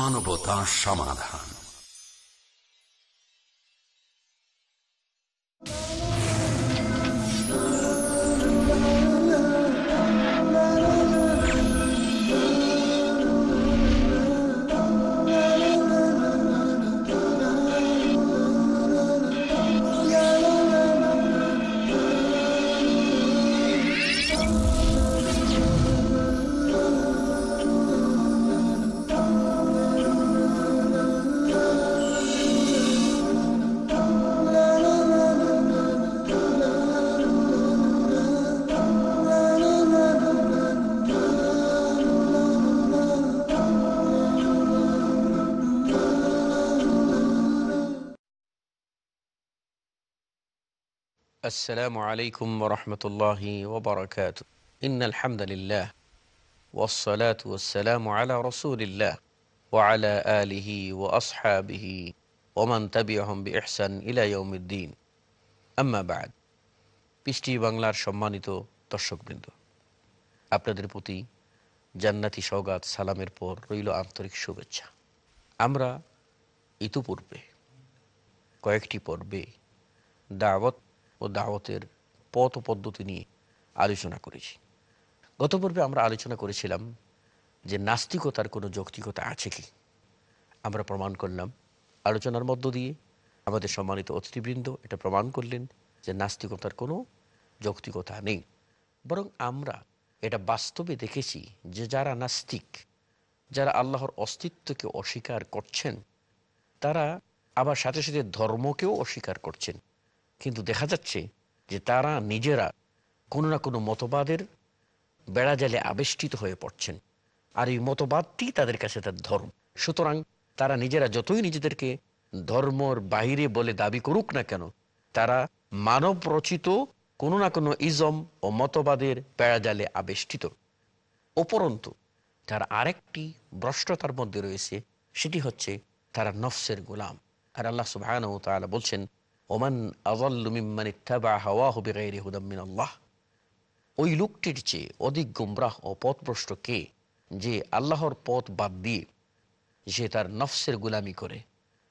মানবতা সমাধান। আসসালামু আলাইকুম রহমতুল্লাহ ওবরাকাত ইন আলহামদুলিল্লাহ ওসলাত ওসালাম আলা রসুলিল্লাহ ওয়ালা আলিহি ও আসহাবিহি ওমান তাবি আহম্বি ইহসান ইলাইউমুদ্দিন আম্মাবাদ পৃষ্টি বাংলার সম্মানিত দর্শকবৃন্দ, আপনাদের প্রতি জান্নাতি সৌগাত সালামের পর রইল আন্তরিক শুভেচ্ছা। আমরা ইতুপূর্বে কয়েকটি পর্বে দাওয়াত ও দাওয়াতের পথ পদ্ধতি নিয়ে আলোচনা করেছি। গত পর্বে আমরা আলোচনা করেছিলাম যে নাস্তিকতার কোনো যৌক্তিকতা আছে কি? আমরা প্রমাণ করলাম আলোচনার মধ্য দিয়ে আমাদের সম্মানিত অতিথিবৃন্দ এটা প্রমাণ করলেন যে নাস্তিকতার কোনো যৌক্তিকতা নেই। বরং আমরা এটা বাস্তবে দেখেছি যে যারা নাস্তিক, যারা আল্লাহর অস্তিত্বকে অস্বীকার করছেন, তারা আবার সাথে সাথে ধর্মকেও অস্বীকার করছেন। কিন্তু দেখা যাচ্ছে যে তারা নিজেরা কোনো না কোনো মতবাদের বেড়াজালে আবেষ্টিত হয়ে পড়ছেন। আর এই মতবাদটি তাদের কাছে তার ধর্ম। সুতরাং তারা নিজেরা যতই নিজেদেরকে ধর্মর বাহিরে বলে দাবি করুক না কেন, তারা মানব রচিত কোনো না কোনো ইজম ও মতবাদের বেড়াজালে আবেষ্টিত। উপরন্তু, তার আরেকটি ভ্রষ্টতার মধ্যে রয়েছে, সেটি হচ্ছে তারা নফসের গোলাম। আর আল্লাহ সুবাহ বলছেন ওমান আজাল্লুমিমান ইত্তাবা হাওয়াহু বিগাইরি হুদাম মিন আল্লাহ ওই লোকটির চেয়ে অধিক গুমরাহ ও পথভ্রষ্ট কে? যে আল্লাহর পথ বাদ দিয়ে সে তার নফসের গুলামি করে।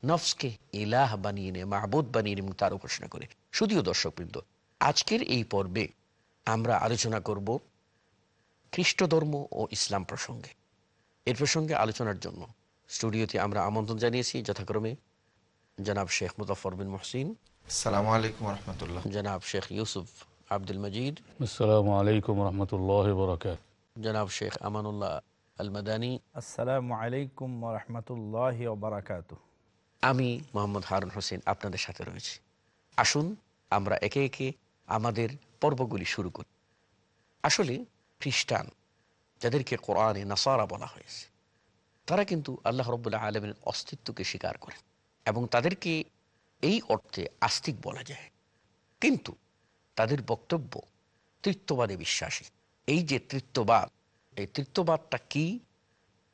নফসকে ইলাহ বানিয়ে নেয় মাহবুদ বানিয়ে এবং তার উপাসনা করে। শুধুও দর্শকবৃন্দ, আজকের এই পর্বে আমরা আলোচনা করব খ্রিস্ট ধর্ম ও ইসলাম প্রসঙ্গে। এর প্রসঙ্গে আলোচনার জন্য স্টুডিওতে আমরা আমন্ত্রণ জানিয়েছি, যথাক্রমে জনাব শেখ মুজফর বিন মহসিন আসসালামু আলাইকুম রহমতুল্লাহ জনাব শেখ ইউসুফ আব্দুল মজিদ আসসালামু আলাইকুম রহমতুল্লাহ বরকাত জনাব শেখ আমানুল্লাহ আল মাদানী আসসালামু আলাইকুম রহমতুল্লাহ বারাকাত আমি মোহাম্মদ হারুন হোসেন আপনাদের সাথে রয়েছি। আসুন আমরা একে একে আমাদের পর্বগুলি শুরু করি। আসলে খ্রিস্টান যাদেরকে কোরআনে নাসারা বলা হয়েছে তারা কিন্তু আল্লাহ রব্বুল্লাহ আলমের অস্তিত্বকে স্বীকার করেন। এবং তাদেরকে এই অর্থে আস্তিক বলা যায় কিন্তু তাদের বক্তব্য তৃত্ববাদে বিশ্বাসী এই যে তৃত্ববাদ এই তৃত্ববাদটা কি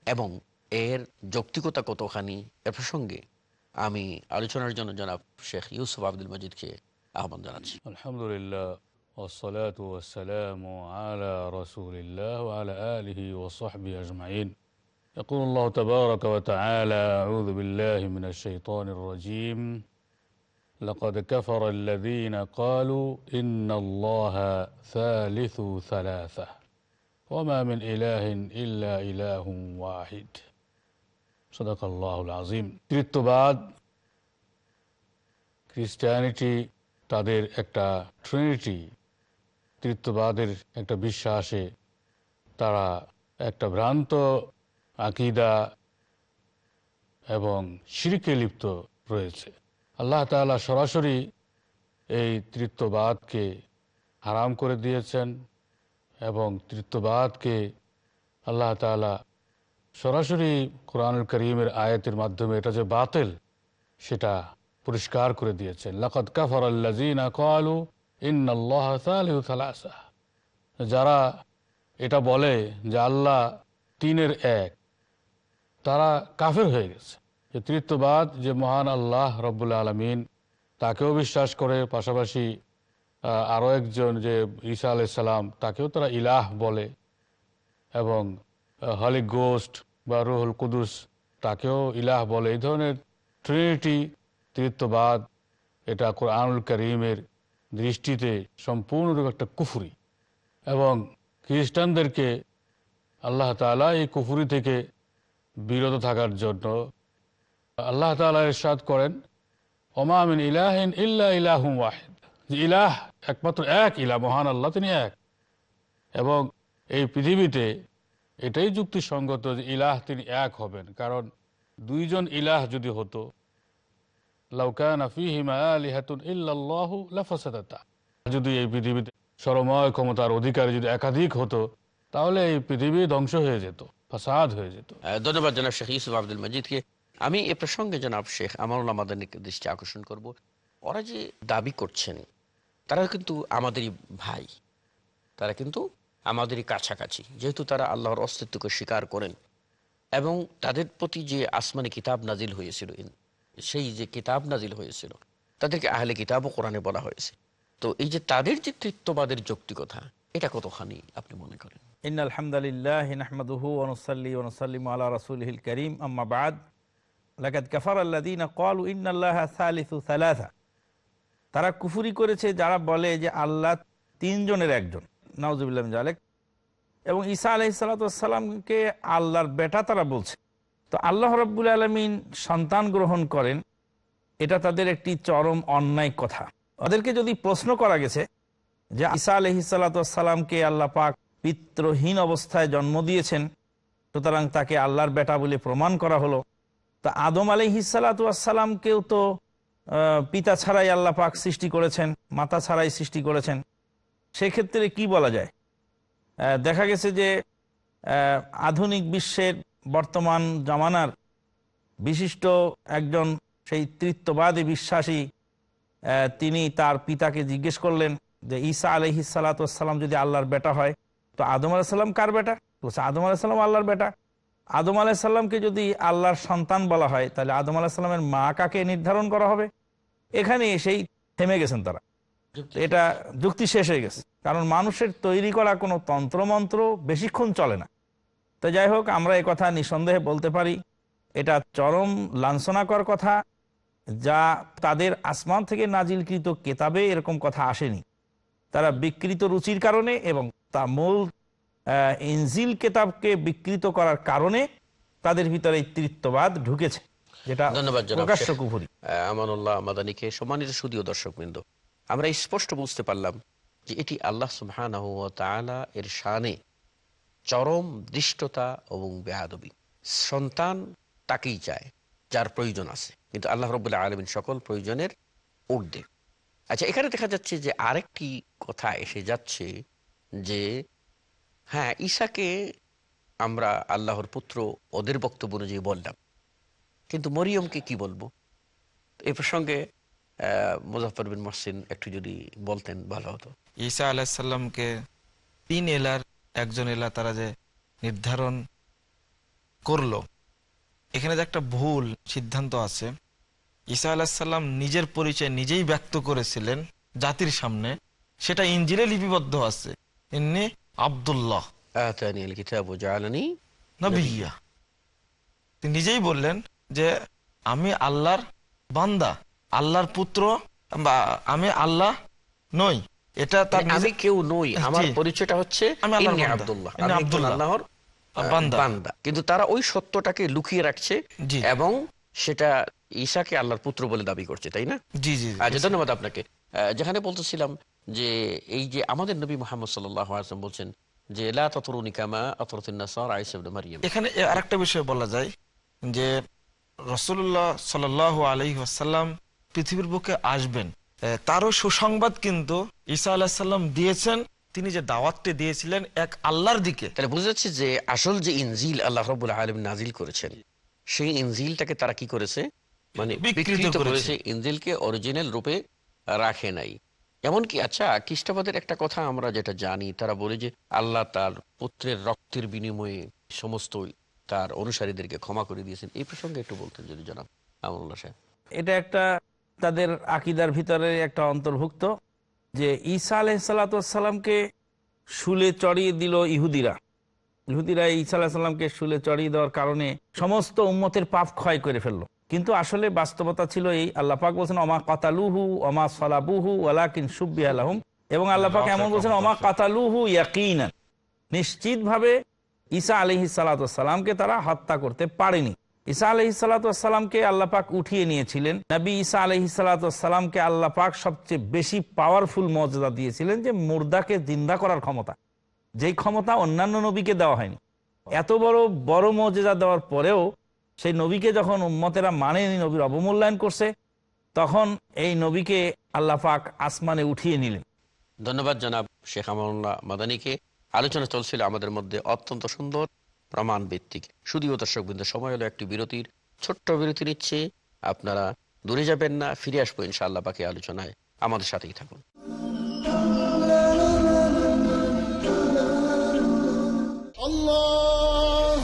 এবং এর যৌক্তিকতা কতখানি এ প্রসঙ্গে আমি আলোচনার জন্য জনাব শেখ ইউসুফ আব্দুল মজিদকে আহ্বান জানাচ্ছি আলহামদুলিল্লাহ والصلاة والسلام على رسول الله وعلى آله وصحبه أجمعين يقول الله تبارك وتعالى أعوذ بالله من الشيطان الرجيم لقد كفر الذين قالوا إن الله ثالث ثلاثة وما من إله إلا إله واحد صدق الله العظيم তৃত্ববাদ খ্রিস্টানিটি তাদের একটা ট্রিনিটি তৃত্ববাদের একটা বিশ্বাসে তারা একটা ভ্রান্ত আকিদা এবং শিরকে লিপ্ত রয়েছে। আল্লাহ তালা সরাসরি এই তৃত্ববাদকে হারাম করে দিয়েছেন এবং তৃত্ববাদকে আল্লাহ তালা সরাসরি কোরআনুল করিমের আয়াতের মাধ্যমে এটা যে বাতিল, সেটা পরিষ্কার করে দিয়েছেন। লাকত কাফর সালাসা। যারা এটা বলে যে আল্লাহ তিনের এক তারা কাফের হয়ে গেছে। যে তৃতীয়বাদ যে মহান আল্লাহ রব্বুল্লা আলমিন, তাকেও বিশ্বাস করে, পাশাপাশি আরও একজন যে ঈসা আলাইসাল্লাম তাকেও তারা ইলাহ বলে এবং হলি গোস্ট বা রুহুল কুদুস তাকেও ইলাহ বলে। এই ধরনের ট্রিনিটি তৃত্ববাদ, এটা কোরআনুল করিমের দৃষ্টিতে সম্পূর্ণরূপে একটা কুফুরি এবং খ্রিস্টানদেরকে আল্লাহ তাআলা এই কুফুরি থেকে বিরত থাকার জন্য। আল্লাহ তাআলা ইরশাদ করেন ওমামিন ইলাহিন ইল্লা ইলাহুম ওয়াহিদ। ইলাহ একমাত্র এক ইলা মহান আল্লাহ, তিনি এক। এবং এই পৃথিবীতে এটাই যুক্তিসঙ্গত যে ইলাহ তিনি এক হবেন। কারণ দুইজন ইলাহ যদি হতো যদি এই পৃথিবীতে সরময় ক্ষমতার অধিকারী যদি একাধিক হতো তাহলে এই পৃথিবী ধ্বংস হয়ে যেত, ফাসাদ হয়ে যেত। ধন্যবাদ জনাব শেখ ইউসুফ আব্দুল মজিদকে। আমি এ প্রসঙ্গে জনাব শেখ আমানুল্লাহ আমাদের দৃষ্টি আকর্ষণ করব। ওরা যে দাবি করছেন, তারা কিন্তু আমাদেরই ভাই। তারা কিন্তু আমাদেরই কাছাকাছি, যেহেতু তারা আল্লাহর অস্তিত্বকে স্বীকার করেন। এবং তাদের প্রতি যে আসমানি কিতাব নাজিল হয়েছিল সেই যে কিতাব নাজিল হয়েছিল, তাদেরকে আহলে কিতাবও কোরআনে বলা হয়েছে। তো এই যে তাদের যে তৃত্ববাদের যৌক্তিকতা, এটা কতখানি আপনি মনে করেন? ইন আলহামদুলিল্লাহ নাহমাদুহু ওনসল্লি ওনসল্লিম আলা রসুলহিল করিম। আম্মা বাদ। লাকাদ কাফার আল্লাদিন কলু ইন্নাল্লাহ সালিসু সালাসা। তারা কুফুরি করেছে যারা বলে যে আল্লাহ তিনজনের একজন। নওজুবিল্লাহ জালেক এবং ঈসা আলহিসাল্লামকে আল্লাহর বেটা তারা বলছে। তো আল্লাহ রব্বুল আলমিন সন্তান গ্রহণ করেন। এটা তাদের একটি চরম অন্যায় কথা। ওদেরকে যদি প্রশ্ন করা গেছে যে ঈসা আলহিসাল্লামকে আল্লাহ পাক পিত্রহীন অবস্থায় জন্ম দিয়েছেন। সুতরাং তাকে আল্লাহর বেটা বলে প্রমাণ করা হলো। তা আদম আলহিসাল্লাতামকেও তো পিতা ছাড়াই আল্লাহ পাক সৃষ্টি করেছেন, মাতা ছাড়াই সৃষ্টি করেছেন। সেক্ষেত্রে কি বলা যায়? দেখা গেছে যে আধুনিক বিশ্বের বর্তমান জামানার বিশিষ্ট একজন সেই তৃত্ববাদী বিশ্বাসী তিনি তার পিতাকে জিজ্ঞেস করলেন যে, ঈসা আলহি সালাতাম যদি আল্লাহর বেটা হয় তো আদম আলাহিসাল্লাম কার বেটা? বলছে আদম আলাহিসাল্লাম আল্লাহর বেটা। আদম আলাহিসাল্লামকে যদি আল্লাহর সন্তান বলা হয় তাহলে আদম আলাহিসাল্লামের মা কাকে নির্ধারণ করা হবে? এখানে এসেই থেমে গেছেন তারা। এটা যুক্তি শেষ হয়ে গেছে। কারণ মানুষের তৈরি করা কোনো তন্ত্রমন্ত্র বেশিক্ষণ চলে না। তো যাই হোক আমরা এ কথা নিঃসন্দেহে বলতে পারি। এটা চরম লাঞ্ছনাকর কথা। যা তাদের আসমান থেকে নাজিলকৃত কেতাবে এরকম কথা আসেনি। তারা বিকৃত রুচির কারণে এবং তা মূল ইনজিল কেতাবকে বিকৃত করার কারণে তাদের ভিতরে এই তৃত্ববাদ ঢুকেছে যেটা ধন্যবাদ প্রকাশ্য কুফুরি। আমানুল্লাহ মাদানিকে সম্মানিত সুদীয় দর্শকবৃন্দ আমরা স্পষ্ট বুঝতে পারলাম যে এটি আল্লাহ সুবহানাহু ওয়া তাআলা এর শানে চরম দৃষ্টতা এবং বেহাদবি। সন্তান তাকেই চায় যার প্রয়োজন আছে। কিন্তু আল্লাহ রবুল্লাহ আলমিন সকল প্রয়োজনের ঊর্ধ্বে। আচ্ছা এখানে দেখা যাচ্ছে যে আরেকটি কথা এসে যাচ্ছে যে হ্যাঁ ঈশাকে আমরা আল্লাহর পুত্র ওদের বক্তব্য অনুযায়ী বললাম। কিন্তু মরিয়মকে কি বলব? এ প্রসঙ্গে মুজাফর বিন মহসিন একটু যদি বলতেন ভালো হতো। ঈসা আলাহিসাল্লামকে তিন এলার, একজন এলা তারা যে নির্ধারণ করল। এখানে যে একটা ভুল সিদ্ধান্ত আছে ঈসা আলাহিসাল্লাম নিজের পরিচয় নিজেই ব্যক্ত করেছিলেন জাতির সামনে। সেটা ইঞ্জিলে লিপিবদ্ধ আছে। এমনি আবদুল্লাহ। নবিয়া তিনি নিজেই বললেন যে আমি আল্লাহর বান্দা আল্লাহর পুত্র বা আমি আল্লাহ নই। এটা তার মানে আমি কেউ নই আমার পরিচয়টা হচ্ছে আমি আল্লাহর। বান্দা। কিন্তু তারা ওই সত্যটাকে লুকিয়ে রাখছে এবং সেটা ঈশাকে আল্লাহর পুত্র বলে দাবি করছে তাই না? জি জি। আচ্ছা ধন্যবাদ আপনাকে। যেখানে বলতেছিলাম যে এই যে আমাদের নবী মোহাম্মদ সাল্লাহ আসলাম বলছেন যে লা ততরুনি কামা আতরতুন নাসার মারিয়াম। এখানে এ- আরেকটা বিষয় বলা যায় যে রসুল্লাহ আসাল্লাম পৃথিবীর বুকে আসবেন। তারও সুসংবাদ কিন্তু ঈসা আলাহিসাল্লাম দিয়েছেন তিনি যে দাওয়াতটি দিয়েছিলেন এক আল্লাহর দিকে। তাহলে বোঝা যাচ্ছে যে আসল যে ইনজিল আল্লাহ রবুল আলম নাজিল করেছেন সেই ইনজিলটাকে তারা কি করেছে? মানে বিকৃত বিকৃত করেছে। করেছে অরিজিনাল রূপে রাখে নাই। এমনকি আচ্ছা খ্রিস্টাবাদের একটা কথা আমরা যেটা জানি তারা বলে যে আল্লাহ তার পুত্রের রক্তের বিনিময়ে সমস্ত তার অনুসারীদেরকে ক্ষমা করে দিয়েছেন। এই প্রসঙ্গে একটু বলতেন যদি জানাব আমরুল্লাহ সাহেব। এটা একটা তাদের আকিদার ভিতরে একটা অন্তর্ভুক্ত যে ঈসা আলহিসাল্লাতামকে শুলে চড়িয়ে দিল ইহুদিরা। ইহুদিরা ঈসা আলাহিসাল্লামকে শুলে চড়িয়ে দেওয়ার কারণে সমস্ত উম্মতের পাপ ক্ষয় করে ফেলল। কিন্তু আসলে বাস্তবতা ছিল এই, আল্লাহ পাক বলছেন অমা কাতালুহু অমা সলাবুহু, ওয়ালাকিন সুব্বি আলাহুম এবং আল্লাহ পাক এমন বলছেন অমা কাতালুহু ইয়াকিনান। নিশ্চিতভাবে ঈসা আলহি সালাতামকে তারা হত্যা করতে পারেনি। ঈসা আলহি সালাতামকে আল্লাহ পাক উঠিয়ে নিয়েছিলেন। নবী ঈসা আলহি সালাতামকে আল্লাহ পাক সবচেয়ে বেশি পাওয়ারফুল মর্যাদা দিয়েছিলেন যে মুর্দাকে জিন্দা করার ক্ষমতা। যেই ক্ষমতা অন্যান্য নবীকে দেওয়া হয়নি। এত বড় বড় মর্যাদা দেওয়ার পরেও সেই নবীকে যখন উম্মতেরা মানেনি নবীর অবমূল্যায়ন করছে তখন এই নবীকে আল্লাহ পাক আসমানে উঠিয়ে নিলেন। ধন্যবাদ জনাব শেখ আমানুল্লাহ মাদানীকে। আলোচনা চলছিল আমাদের মধ্যে অত্যন্ত সুন্দর প্রমাণ ভিত্তিক শুধুও দর্শকবৃন্দ সময় হলো একটি বিরতির ছোট্ট বিরতি নিচ্ছে। আপনারা দূরে যাবেন না ফিরে আসব ইনশাআল্লাহ পাকে আলোচনায়। আমাদের সাথেই থাকুন। আল্লাহ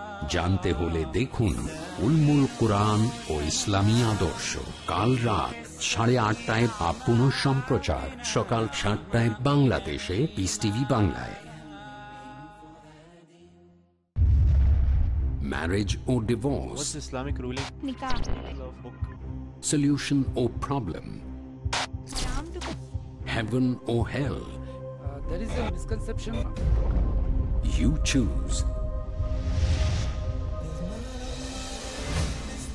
জানতে হলে দেখুন উলমুল কোরআন ও ইসলামী আদর্শ কাল রাত সাড়ে আটটায় বা পুনঃ সম্প্রচার সকাল সাতটায় বাংলাদেশে পিস টিভি বাংলায় marriage or divorce, what's Islamic ruling solution or problem, heaven or hell. uh, there is a misconception. You choose.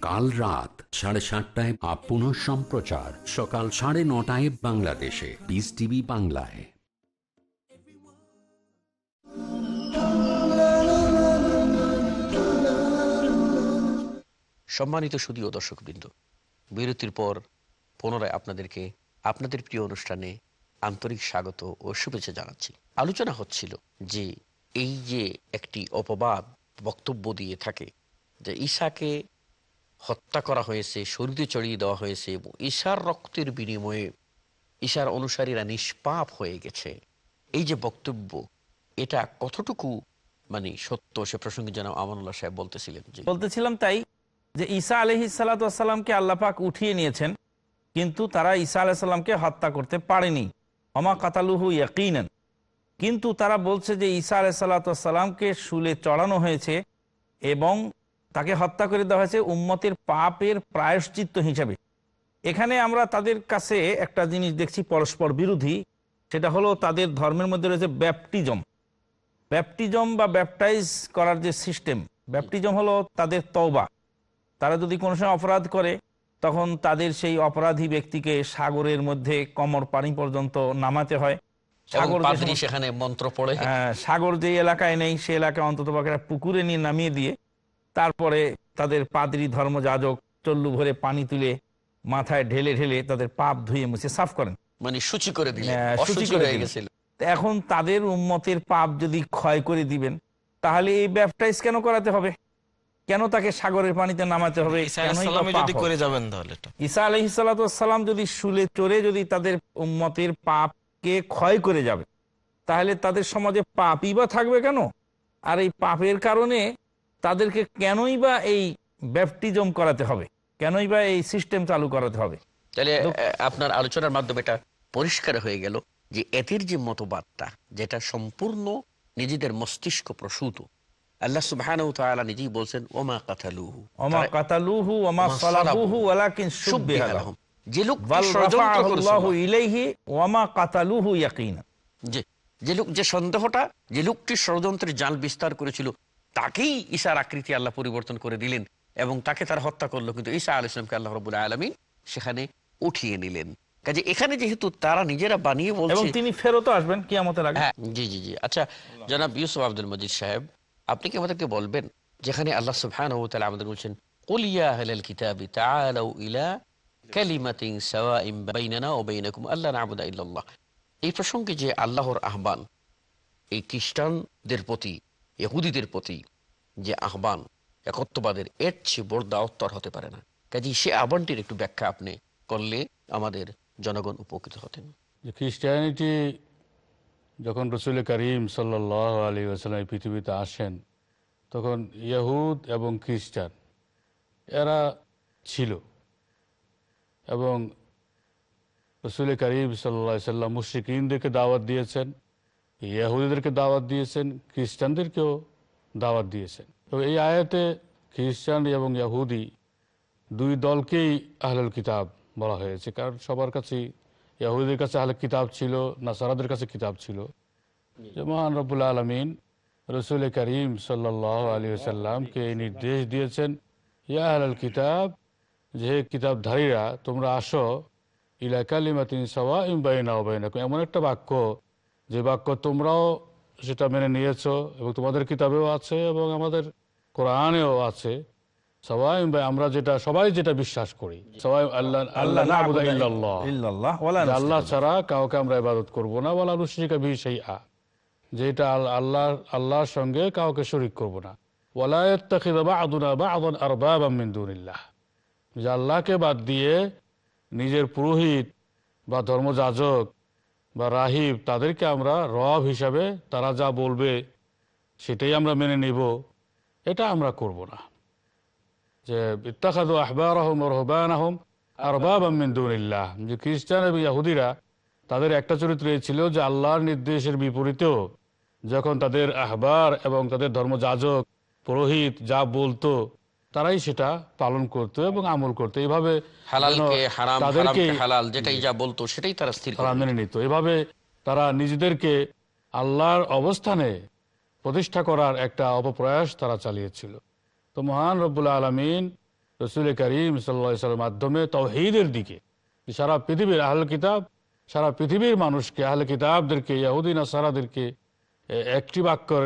কাল রাত সাড়ে সাতটায় আপ পুনঃ সম্প্রচার। সকাল সাড়ে নটায় বাংলাদেশে। পিস টিভি বাংলায়। সম্মানিত সুদীয় দর্শকবৃন্দ, বিরতির পর পুনরায় আপনাদেরকে আপনাদের প্রিয় অনুষ্ঠানে আন্তরিক স্বাগত ও শুভেচ্ছা জানাচ্ছি। আলোচনা হচ্ছিল যে এই যে একটি অপবাদ বক্তব্য দিয়ে থাকে যে ঈশাকে হত্যা করা হয়েছে শরীরে চড়িয়ে দেওয়া হয়েছে এবং ঈশার রক্তের বিনিময়ে ঈশার অনুসারীরা নিষ্পাপ হয়ে গেছে। এই যে বক্তব্য, এটা কতটুকু মানে সত্য? সে প্রসঙ্গে যেন আমানুল্লাহ সাহেব বলতেছিলেন বলতেছিলাম তাই যে ঈসা আলহি সাল্লাতামকে আল্লাপাক উঠিয়ে নিয়েছেন, কিন্তু তারা ঈসা আলাহিসাল্লামকে হত্যা করতে পারেনি। অমা কাতালুহু ইয়াকিনেন। কিন্তু তারা বলছে যে ঈসা আলাহিসাল্লাতামকে শুলে চড়ানো হয়েছে এবং তাকে হত্যা করে দেওয়া হয়েছে উম্মতের পাপের প্রায়শ্চিত্ত হিসাবে। এখানে আমরা তাদের কাছে একটা জিনিস দেখছি পরস্পর বিরোধী সেটা হলো তাদের ধর্মের মধ্যে রয়েছে ব্যাপটিজম ব্যাপটিজম বা ব্যাপটাইজ করার যে সিস্টেম ব্যাপটিজম হলো তাদের তওবা। তারা যদি কোনো সময় অপরাধ করে তখন তাদের সেই অপরাধী ব্যক্তিকে সাগরের মধ্যে কমর পানি পর্যন্ত নামাতে হয়। সাগর সেখানে মন্ত্র পড়ে। হ্যাঁ, সাগর যে এলাকায় নেই সে এলাকায় অন্তত পুকুরে নিয়ে নামিয়ে দিয়ে তারপরে তাদের পাদ্রী ধর্মযাজক চল্লু ভরে পানি তুলে মাথায় ঢেলে ঢেলে তাদের পাপ ধুয়ে মুছে সাফ করেন। মানে সূচি করে হ্যাঁ, সূচি করে দিলেন। গেছিল। এখন তাদের উম্মতের পাপ যদি ক্ষয় করে দিবেন তাহলে এই ব্যাপটাইজ কেন করাতে হবে? কেন তাকে সাগরের পানিতে নামাতে হবে? ঈসা কেনই বা যদি হবে? করে যাবেন তাহলে এটা। ঈসা আলহিসাল্লাম যদি শুলে চড়ে যদি তাদের উম্মতের পাপকে ক্ষয় করে যাবে তাহলে তাদের সমাজে পাপই বা থাকবে কেন? আর এই পাপের কারণে তাদেরকে কেনই বা এই ব্যাপটিজম করাতে হবে? কেনই বা এই সিস্টেম চালু করাতে হবে? তাহলে আপনার আলোচনার মাধ্যমে এটা পরিষ্কার হয়ে গেল যে এদের যে মতবাদটা যেটা সম্পূর্ণ নিজেদের মস্তিষ্ক প্রসূত আল্লাহ সুবাহ নিজেই বলছেন ওমা কাথালুহু ওমা কাতালুহু ওমা ওমা সালাবুহু সালাবুহু ওয়ালাকিন শুব্বিহা শুব্বিহা লাহুম। লাহুম। যে লোক ষড়যন্ত্র রাফাআহু ইলাইহি ওয়ামা কাতালুহু ইয়াকিনা। যে যে লোক যে সন্দেহটা যে লোকটি ষড়যন্ত্রের জাল বিস্তার করেছিল তাকেই ঈশার আকৃতি আল্লাহ পরিবর্তন করে দিলেন এবং তাকে তার হত্যা করল। কিন্তু ঈসা আল ইসলামকে আল্লাহ রবুল আলমী সেখানে উঠিয়ে নিলেন। কাজে এখানে যেহেতু তারা নিজেরা বানিয়ে এবং বলছে তিনি ফেরতও আসবেন কিয়ামতের আগে। হ্যাঁ জি জি জি। আচ্ছা জনাব ইউসুফ আব্দুল মজিদ সাহেব আপনি কি আমাদেরকে বলবেন যেখানে আল্লাহ সুবহানাহু ওয়া তাআলা আমাদের বলছেন কুল ইয়া আহলাল কিতাবি তাআলু ইলা কালিমাতিন সাওয়াইন বাইনানা ওয়া বাইনাকুম আল্লা না'বুদা ইল্লাল্লাহ। এই প্রসঙ্গে যে আল্লাহর আহ্বান এই খ্রিস্টানদের প্রতি ইহুদিদের প্রতি যে আহ্বান, একত্ববাদের এর চেয়ে বড় দাওত্তর হতে পারে না। কাজে সে আহ্বানটির একটু ব্যাখ্যা আপনি করলে আমাদের জনগণ উপকৃত হতেন। যে খ্রিস্টানিটি যখন রসুল করিম সাল্লাহ আসালাম পৃথিবীতে আসেন, তখন ইহুদ এবং খ্রিস্টান এরা ছিল এবং রসুল করিম সাল্লা সাল্লাম মুশ্রিকদেরকে দাওয়াত দিয়েছেন। ইয়াহুদিদেরকে দাওয়াত দিয়েছেন, খ্রিস্টানদেরকেও দাওয়াত দিয়েছেন। তো এই আয়াতে খ্রিস্টান এবং ইয়াহুদি দুই দলকেই আহলুল কিতাব বলা হয়েছে। কারণ সবার কাছেই ইয়াহুদের কাছে আহলে কিতাব ছিল, নাসারাদের কাছে কিতাব ছিল। যে মহান রব্বুল আলমিন রসুল করিম সাল্লাহ আলী সাল্লামকে এই নির্দেশ দিয়েছেন, ইয়া আহলাল কিতাব, যে কিতাবধারীরা তোমরা আসো, ইলা কালিমাতিন সাওয়া এমন একটা বাক্য যে বাক্য তোমরাও সেটা মেনে নিয়েছো এবং তোমাদের কিতাবেও আছে এবং আমাদের কোরআনেও আছে। সবাই আমরা যেটা সবাই যেটা বিশ্বাস করি। সবাই আল্লাহ আল্লাহ ইল্লাল্লাহ। ইল্লাল্লাহ। আল্লাহ ছাড়া কাউকে আমরা ইবাদত করব না। ওয়ালা নুশরিকা বিহি শাইআ। যেটা আল্লাহ আল্লাহর সঙ্গে কাউকে শরীক করব না। ওয়ালা ইয়াত্তাখিযা বা'দুনা বা'দান আরবাবাম মিন দুনিল্লাহ। যে আল্লাহকে বাদ দিয়ে নিজের পুরোহিত বা ধর্মযাজক বা রাহিব, তাদেরকে আমরা রব হিসাবে তারা যা বলবে সেটাই আমরা মেনে নিব। এটা আমরা করব না। যে ইত্তাখাদু আহবারহম রহবানহম আরবাবাম মিন দুনিল্লাহ। যে খ্রিস্টান এবং ইহুদিরা তাদের একটা চরিত্র ছিল যে আল্লাহর নির্দেশের বিপরীতেও যখন তাদের আহবার এবং তাদের ধর্মযাজক পুরোহিত যা বলতো তারাই সেটা পালন করতো এবং আমল করতো। এইভাবে হালালকে যেন হারাম তাদেরকে হালাল যেটাই যা বলতো সেটাই তারা স্থির তারা মেনে নিত। এভাবে তারা নিজেদেরকে আল্লাহর অবস্থানে প্রতিষ্ঠা করার একটা অপপ্রয়াস তারা চালিয়েছিল। তো মহান রব্বুল আলমিন রসুল করিম সাল্লামের মাধ্যমে তৌহিদের দিকে সারা পৃথিবীর আহল কিতাব সারা পৃথিবীর মানুষকে আহল কিতাবদেরকে ইয়াহুদিন সারাদেরকে একটি বাক্যর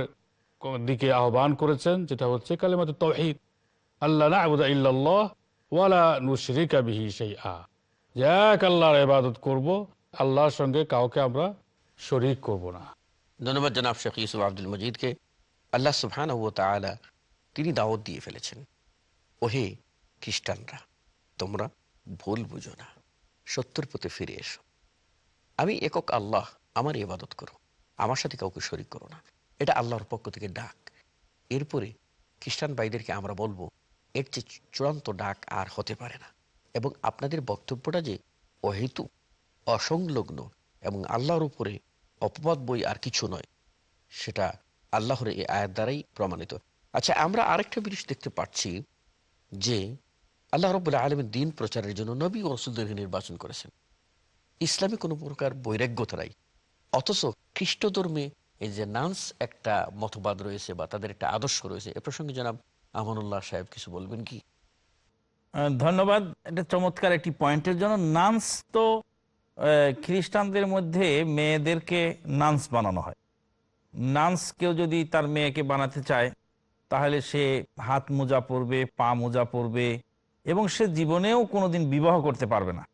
দিকে আহ্বান করেছেন যেটা হচ্ছে কালিমাত তৌহিদ আল্লাহ নাবুদা ইল্লাল্লাহ ওয়ালা নুশরিকা বিহি শাইআ। যে এক আল্লাহর ইবাদত করব, আল্লাহর সঙ্গে কাউকে আমরা শরীক করব না। ধন্যবাদ জনাব শেখ ইউসুফ আব্দুল মজিদকে। আল্লাহ সুবহান ও তালা তিনি দাওয়াত দিয়ে ফেলেছেন। ওহে খ্রিস্টানরা, তোমরা ভুল বুঝো না, সত্যের পথে ফিরে এসো। আমি একক আল্লাহ, আমার ইবাদত করো, আমার সাথে কাউকে শরিক করো না। এটা আল্লাহর পক্ষ থেকে ডাক। এরপরে খ্রিস্টান ভাইদেরকে আমরা বলব এর চেয়ে চূড়ান্ত ডাক আর হতে পারে না। এবং আপনাদের বক্তব্যটা যে অহেতু, অসংলগ্ন এবং আল্লাহর উপরে অপবাদ বই আর কিছু নয়, সেটা আল্লাহর এই আয়াত দ্বারাই প্রমাণিত। আচ্ছা আমরা আরেকটা জিনিস দেখতে পাচ্ছি যে আল্লাহ রব্বুল্লাহ আলমের দিন প্রচারের জন্য নবী ও রসুলদেরকে নির্বাচন করেছেন। ইসলামে কোনো প্রকার বৈরাগ্যতা নাই। অথচ খ্রিস্ট ধর্মে এই যে নান্স একটা মতবাদ রয়েছে বা তাদের একটা আদর্শ রয়েছে, এ প্রসঙ্গে জনাব আমানুল্লাহ সাহেব কিছু বলবেন কি? ধন্যবাদ। এটা চমৎকার একটি পয়েন্টের জন্য। নান্স তো খ্রিস্টানদের মধ্যে মেয়েদেরকে নান্স বানানো হয়। নান্স কেউ যদি তার মেয়েকে বানাতে চায়, তাহলে সে হাত মোজা পরবে, পা মোজা পরবে, এবং সে জীবনেও কোনোদিন বিবাহ করতে পারবে না।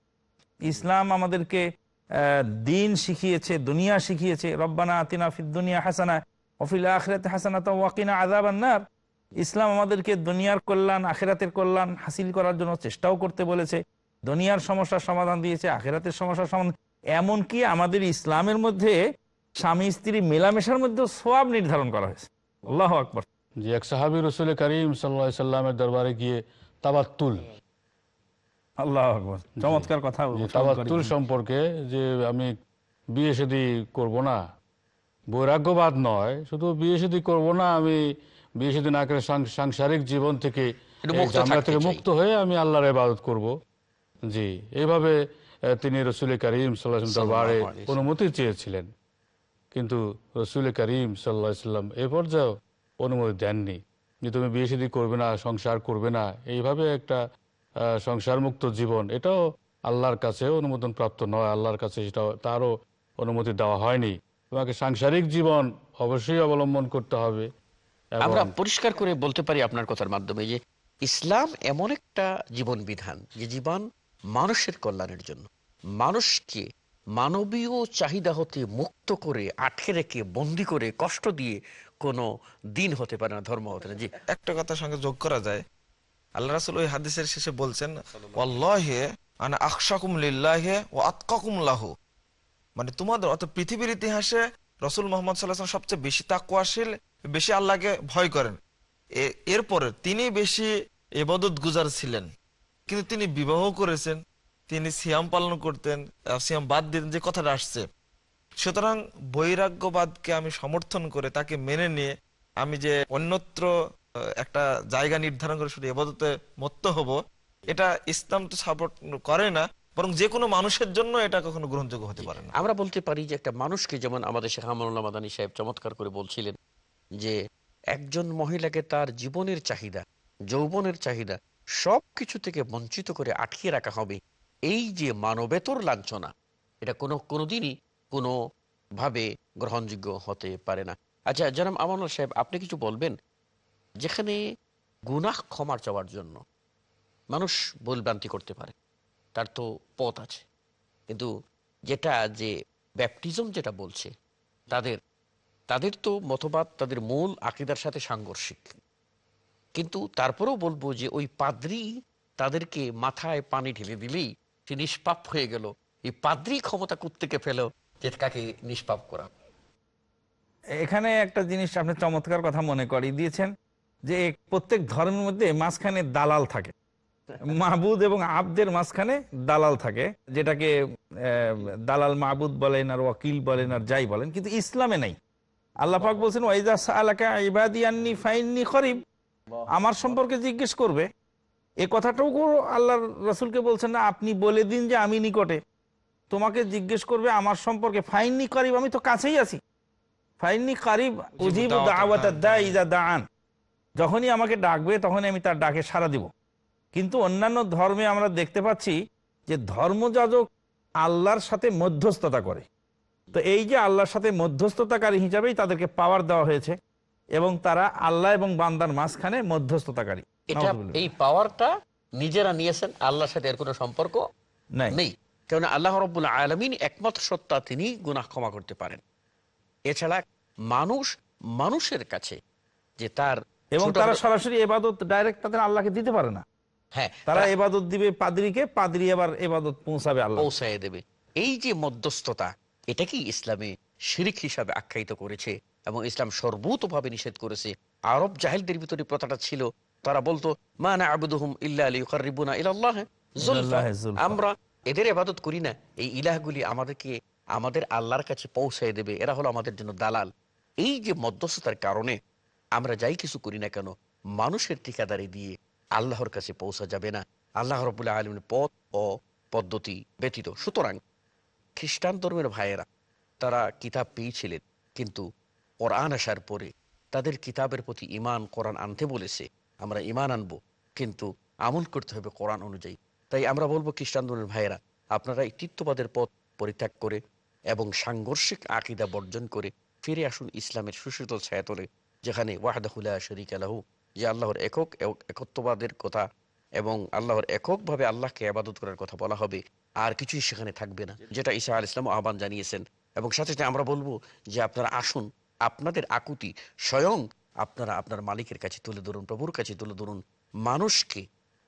ইসলাম আমাদেরকে দিন শিখিয়েছে, দুনিয়া শিখিয়েছে। রব্বানা আতিনা ফিদ দুনিয়া হাসানা অফিল আখরাতে হাসানা তো ওয়াকিনা আজাবান্নার ইসলাম আমাদেরকে দুনিয়ার কল্যাণ আখেরাতের কল্যাণ হাসিল করার জন্য চেষ্টাও করতে বলেছে। দুনিয়ার সমস্যার সমাধান দিয়েছে আখেরাতের সমস্যার সমাধান এমনকি আমাদের ইসলামের মধ্যে স্বামী স্ত্রী মেলামেশার মধ্যে সোয়াব নির্ধারণ করা হয়েছে। আল্লাহ আকবর। যে এক সাহাবি রসুল করিম সাল্লা সাল্লামের দরবারে গিয়ে তাবাত্তুল। আল্লাহ আকবর। চমৎকার কথা তাবাত্তুল সম্পর্কে যে আমি বিয়ে শাদী করব না বৈরাগ্যবাদ নয় শুধু বিয়ে শাদী করব না আমি বিয়ে শাদী না করে সাংসারিক জীবন থেকে থেকে মুক্ত হয়ে আমি আল্লাহর ইবাদত করব। জি এইভাবে তিনি রসুল করিম সাল্লাহ দরবারে। অনুমতি চেয়েছিলেন। কিন্তু রসুল করিম সাল্লাহ সাল্লাম এ পর্যায়েও অনুমতি দেননি। যে তুমি বিয়ে শাদী করবে না সংসার করবে না এইভাবে একটা সংসার মুক্ত জীবন এটাও আল্লাহর কাছে অনুমোদন প্রাপ্ত নয়। আল্লাহর কাছে সেটা তারও অনুমতি দেওয়া হয়নি। তোমাকে সাংসারিক জীবন অবশ্যই অবলম্বন করতে হবে। আমরা পরিষ্কার করে বলতে পারি আপনার কথার মাধ্যমে যে ইসলাম এমন একটা জীবন বিধান যে জীবন মানুষের কল্যাণের জন্য। মানুষকে মানবীয় চাহিদা হতে মুক্ত করে আটকে রেখে বন্দি করে কষ্ট দিয়ে কোনো দিন হতে পারে না ধর্ম হতে না। জি। একটা কথার সঙ্গে যোগ করা যায়। আল্লাহ রাসুল ওই হাদিসের শেষে বলছেন আনা আকশাকুম লিল্লাহে ও আতকাকুম লাহু। মানে তোমাদের অত পৃথিবীর ইতিহাসে রসুল মোহাম্মদ সাল্লাহ সবচেয়ে বেশি তাকুয়াশীল বেশি আল্লাহকে ভয় করেন। এরপরে তিনি বেশি এবাদত গুজার ছিলেন। কিন্তু তিনি বিবাহ করেছেন, তিনি সিয়াম পালন করতেন সিয়াম বাদ দিতেন, যে কথাটা আসছে। সুতরাং বৈরাগ্যবাদকে আমি সমর্থন করে তাকে মেনে নিয়ে আমি যে অন্যত্র একটা জায়গা নির্ধারণ করে শুধু এবাদতে মত্ত হব, এটা ইসলাম তো সাপোর্ট করে না বরং যে কোনো মানুষের জন্য এটা কখনো গ্রহণযোগ্য হতে পারে না। আমরা বলতে পারি যে একটা মানুষকে যেমন আমাদের শেখ আমানুল্লাহ মাদানী সাহেব চমৎকার করে বলছিলেন যে একজন মহিলাকে তার জীবনের চাহিদা, যৌবনের চাহিদা সব কিছু থেকে বঞ্চিত করে আটকিয়ে রাখা হবে, এই যে মানবেতর লাঞ্ছনা, এটা কোনো, কোনোদিনই কোনো ভাবে গ্রহণযোগ্য হতে পারে না। আচ্ছা জনাব আমানুল্লাহ সাহেব, আপনি কিছু বলবেন? যেখানে গুনাহ ক্ষমার চাওয়ার জন্য মানুষ ভুলভ্রান্তি করতে পারে। তার তো পথ আছে। কিন্তু যেটা যে ব্যাপটিজম যেটা বলছে, তাদের তাদের তো মতবাদ, তাদের মূল আকিদার সাথে সাংঘর্ষিক। কিন্তু তারপরেও বলব যে ওই পাদ্রি তাদেরকে মাথায় পানি ঢেলে দিলেই সে নিষ্পাপ হয়ে গেল। এই পাদ্রি ক্ষমতা কুত্তেকে ফেলো যে কাকে নিষ্পাপ করা? এখানে একটা জিনিস আপনি চমৎকার কথা মনে করিয়ে দিয়েছেন যে প্রত্যেক ধর্মের মধ্যে মাঝখানে দালাল থাকে। মাহবুদ এবং আব্দের মাঝখানে দালাল থাকে যেটাকে দালাল মাহবুদ বলেন আর ওয়াকিল বলেন আর যাই বলেন কিন্তু ইসলামে নাই। আল্লাহ পাক বলছেন ওয়াইজা সালাকা ইবাদি আন্নি ফাইন্নি আমার সম্পর্কে জিজ্ঞেস করবে। এ কথাটাও আল্লাহ রসুলকে বলছেন না আপনি বলে দিন যে আমি নিকটে। তোমাকে জিজ্ঞেস করবে আমার সম্পর্কে ফাইননি করিব আমি তো কাছেই আছি। ফাইননি কারিব উজিব ইযা যখনই আমাকে ডাকবে তখনই আমি তার ডাকে সাড়া দিব। কিন্তু অন্যান্য ধর্মে আমরা দেখতে পাচ্ছি যে ধর্মযাজক আল্লাহর সাথে মধ্যস্থতা করে। তো এই যে আল্লাহর সাথে মধ্যস্থতাকারী হিসাবেই তাদেরকে পাওয়ার দেওয়া হয়েছে এবং তারা আল্লাহ এবং বান্দার মাঝখানে মধ্যস্থতাকারী। এটা এই পাওয়ারটা নিজেরা নিয়েছেন আল্লাহর সাথে এর কোনো সম্পর্ক নাই। নেই। কেননা আল্লাহ রব্বুল আলমিন একমাত্র সত্তা তিনি গুনাহ ক্ষমা করতে পারেন। এছাড়া মানুষ মানুষের কাছে যে তার এবং তারা সরাসরি এবাদত ডাইরেক্ট তাদের আল্লাহকে দিতে পারে না। হ্যাঁ তারা এবাদত দিবে পাদ্রিকে পাদ্রি আবার এবাদত পৌঁছাবে আল্লাহ পৌঁছায় দেবে। এই যে মধ্যস্থতা এটা কি ইসলামে শিরিক হিসাবে আখ্যায়িত করেছে এবং ইসলাম সর্বতভাবে নিষেধ করেছে? আরব জাহেলদের ভিতরে প্রথাটা ছিল তারা বলতো মা না আবুদুহুম। আমরা এদের ইবাদত করি না। এই ইলাহগুলি আমাদেরকে আমাদের আল্লাহর কাছে পৌঁছায় দেবে। এরা হলো আমাদের জন্য দালাল। এই যে মধ্যস্থতার কারণে আমরা যাই কিছু করি না কেন মানুষের ঠিকাদারি দিয়ে আল্লাহর কাছে পৌঁছা যাবে না। আল্লাহ রবুল্লাহ আলমের পথ ও পদ্ধতি ব্যতীত। সুতরাং খ্রিস্টান ধর্মের ভাইয়েরা, তারা কিতাব পেয়েছিলেন, কিন্তু কোরআন আসার পরে তাদের কিতাবের প্রতি ইমান কোরআন আনতে বলেছে, আমরা ইমান আনব, কিন্তু আমল করতে হবে কোরআন অনুযায়ী। তাই আমরা বলব, খ্রিস্টান ধর্মের ভাইয়েরা, আপনারা এই তৃত্ববাদের পথ পরিত্যাগ করে এবং সাংঘর্ষিক আকিদা বর্জন করে ফিরে আসুন ইসলামের সুশীতল ছায়াতলে, যেখানে ওয়াহদাহুল্লাহ শরিক আলাহু যে আল্লাহর একক একত্ববাদের কথা এবং আল্লাহর এককভাবে আল্লাহকে আবাদত করার কথা বলা হবে, আর কিছুই সেখানে থাকবে না। যেটা ঈসা আল ইসলাম আহ্বান জানিয়েছেন। এবং সাথে সাথে আমরা বলব যে আপনারা আসুন, আপনাদের আকুতি স্বয়ং আপনারা আপনার মালিকের কাছে তুলে ধরুন, প্রভুর কাছে তুলে ধরুন। মানুষকে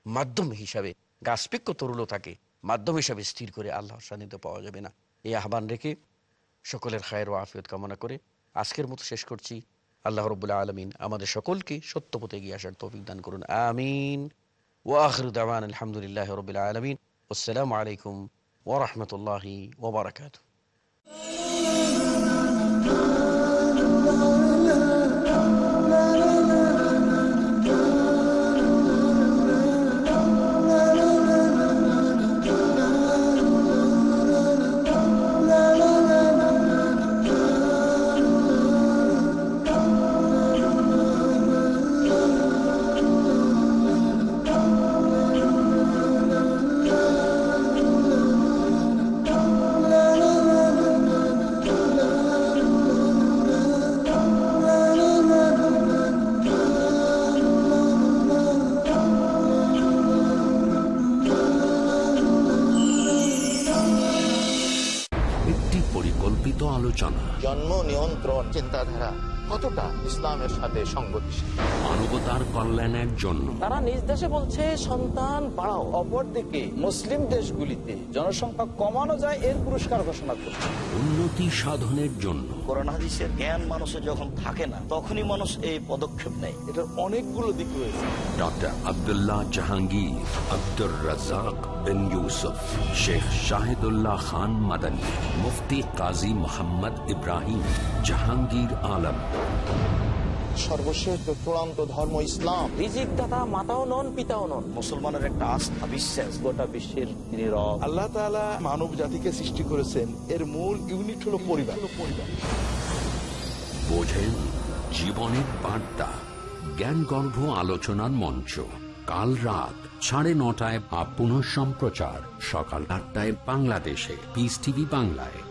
মাধ্যম হিসাবে গাছপিক্য তরুলো থাকে মাধ্যম হিসাবে স্থির করে আল্লাহর সান্নিধ্য পাওয়া যাবে না। এই আহ্বান রেখে সকলের খায়ের ও আফিয়ত কামনা করে আজকের মতো শেষ করছি। আল্লাহ রবুল্লা আলমিন আমাদের সকলকে সত্য পথে এগিয়ে আসার তৌফিক দান করুন। আমিন। ওয়াহরু দাওয়ান আলহামদুলিল্লাহ রবিল্লা আলমিন। আসসালামু আলাইকুম ওরহমতুল্লাহি ওবরাকাতু জন্য। তারা নিজ দেশে বলছে সন্তান বাড়াও। অপরদিকে মুসলিম দেশগুলিতে জনসংখ্যা কমানো যায় এর পুরস্কার ঘোষণা করছে। উন্নতি সাধনের জন্য। কোরআন জ্ঞান মানুষের যখন থাকে না তখনই মানুষ এই পদক্ষেপ নেয়। এটার অনেকগুলো দিক রয়েছে। ডক্টর আবদুল্লাহ জাহাঙ্গীর আব্দুর রাজাক বিন ইউসুফ শেখ শাহিদুল্লাহ খান মাদানী মুফতি কাজী মোহাম্মদ ইব্রাহিম জাহাঙ্গীর আলম। সর্বশেষ চূড়ান্ত ধর্ম ইসলাম রিজিক দাতা মাতাও নন পিতাও নন। মুসলমানের একটা আস্থা বিশ্বাস। গোটা বিশ্বের নীরব। আল্লাহ তাআলা মানব জাতিকে সৃষ্টি করেছেন। এর মূল ইউনিট হলো পরিবার। পরিবার বোঝেন জীবনের বার্তা। জ্ঞানগর্ভ আলোচনার মঞ্চ। কাল রাত সাড়ে নটায় বা পুনঃ সম্প্রচার সকাল আটটায় বাংলাদেশে। পিস টিভি বাংলায়।